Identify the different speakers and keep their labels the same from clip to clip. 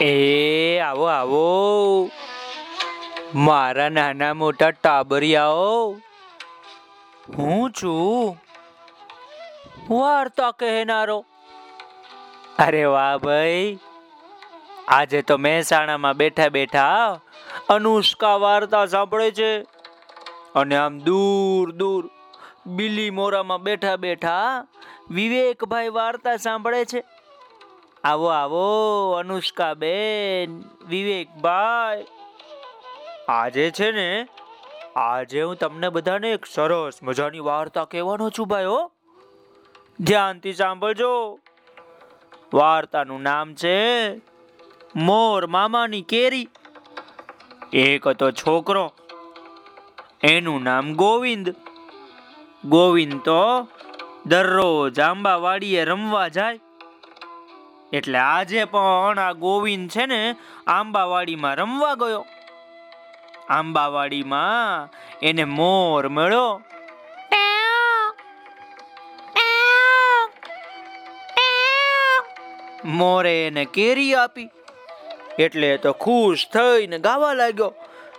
Speaker 1: એ, આવો આવો. મારા નાના મોટા ટાબરિયાઓ, હું છું. વાર્તા કહેનારો. અરે વાહ ભાઈ. આજે તો મહેસાણામાં બેઠા બેઠા અનુષ્કા વાર્તા સાંભળે છે. અને આમ દૂર દૂર બિલી મોરામાં બેઠા બેઠા વિવેકભાઈ વાર્તા સાંભળે છે. આવો આવો અનુષ્કા બેન વિવેકભાઈ. આજે છે ને, આજે હું તમને બધાને એક સરસ મજાની વાર્તા કહેવાનો છું ભાઈ, હો. ધ્યાનથી સાંભળજો. વાર્તાનું નામ છે, મોર મામાની કેરી. એક હતો છોકરો, એનું નામ ગોવિંદ. ગોવિંદ તો દરરોજ આંબાવાડીએ રમવા જાય. એટલે આજે પણ આ ગોવિંદ છે ને આંબાવાડીમાં રમવા ગયો. આંબાવાડીમાં એને મોર મળ્યો. મોરે એને કેરી આપી. એટલે તો ખુશ થઈને ગાવા લાગ્યો.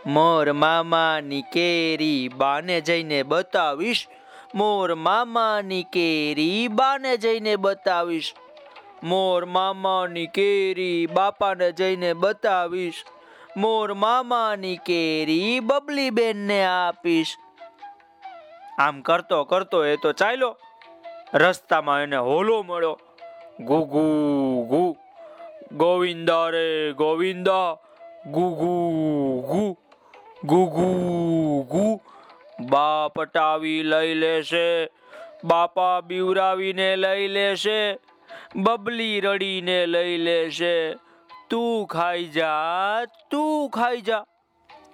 Speaker 1: મોર મામાની કેરી બાને જઈને બતાવીશ. મોર મામાની કેરી બાને જઈને બતાવીશ. મોર મામાની કેરી બાપાને જઈને બતાવીશ. મોર મામાની કેરી બબલી બેનને આપીશ. આમ કરતો કરતો એ તો ચાલ્યો. રસ્તામાં એને હોલો મળ્યો. ગુ ગુ ગોવિંદા રે ગોવિંદા. ગુ ગુ ગુ. ગુ ગુ ગુ. બા પટાવી લઈ લેશે. બાપા બીવરાવીને લઈ લેશે. બબલી રડીને લઈ લેશે તું ખાઈ જા, તું ખાઈ જા.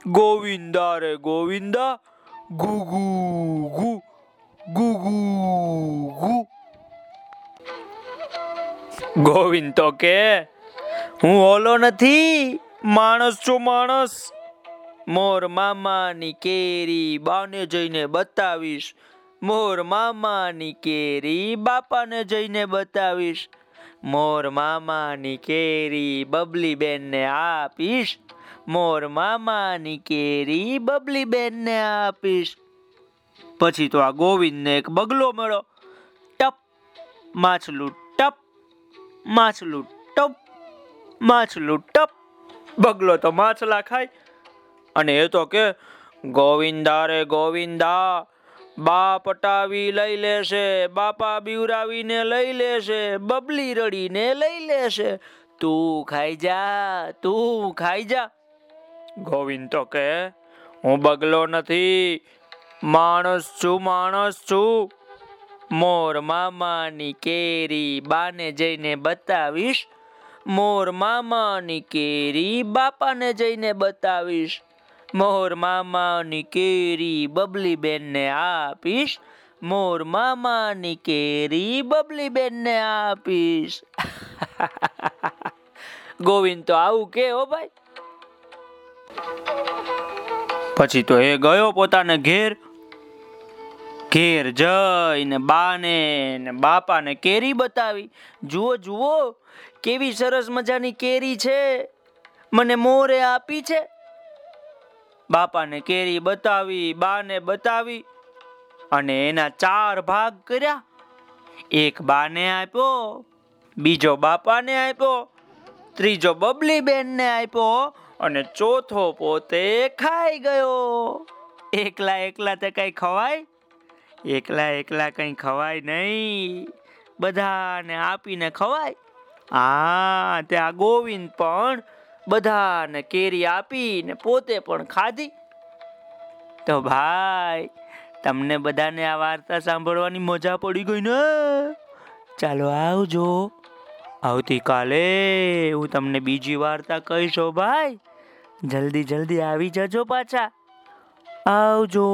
Speaker 1: ગોવિંદા રે ગોવિંદા, ગુગુ, ગુ ગુ ગુ ગુ ગુ. ગોવિંદ તો કે, હું ઓલો નથી, માણસ છું માણસ. મોર મામાની કેરી બાને જઈને બતાવીશ. મોર મામાની કેરી બાપાને જઈને બતાવીશ. મોર મામાની કેરી બબલી બેનને આપીશ. મોર મામાની કેરી બબલી બેનને આપીશ. પછી તો આ ગોવિંદને એક બગલો મળ્યો. ટપ, માછલું ટપ માછલું ટપ માછલું ટપ. બગલો તો માછલા ખાય. અને એ તો કે ગોવિંદા રે ગોવિંદા બા પટાવી લઈ લેશે, બાપા બીવરાવીને લઈ લેશે, બબલી રડીને લઈ લેશે. તું ખાઈ જા, તું ખાઈ જા. ગોવિંદ તો કે હું બગલો નથી, માણસ છું માણસ છું. મોર મામાની કેરી બાને જઈને બતાવીશ. મોર મામાની કેરી બાપાને જઈને બતાવીશ. મોર મામાની કેરી બબલી બેનને આપીશ. મોર મામાની કેરી બબલી બેનને આપીશ. ગોવિંદ તો આવું કે હો ભાઈ. પછી તો એ ગયો પોતાને ઘેર. ઘેર જઈને બાને ને બાપાને કેરી બતાવી. જુઓ જુઓ, કેવી સરસ મજાની કેરી છે. મને મોરે આપી છે. બાપાને કેરી બતાવી, બાને બતાવી અને એના ચાર ભાગ કર્યા. એક બાને આપ્યો, બીજો બાપાને આપ્યો, ત્રીજો બબલી બેનને આપ્યો અને ચોથો પોતે ખાઈ ગયો. એકલા એકલા તે કઈ ખવાય, એકલા એકલા કઈ ખવાય નહીં. બધાને આપીને ખવાય. હા ત્યાં ગોવિંદ પણ બધાને કેરી આપીને પોતે પણ ખાધી. તો ભાઈ, તમને બધાને આ વાર્તા સાંભળવાની મજા પડી ગઈ ને? ચાલો આવજો. આવતીકાલે હું તમને બીજી વાર્તા કહીશ ભાઈ. જલ્દી જલ્દી આવી જજો પાછા. આવજો.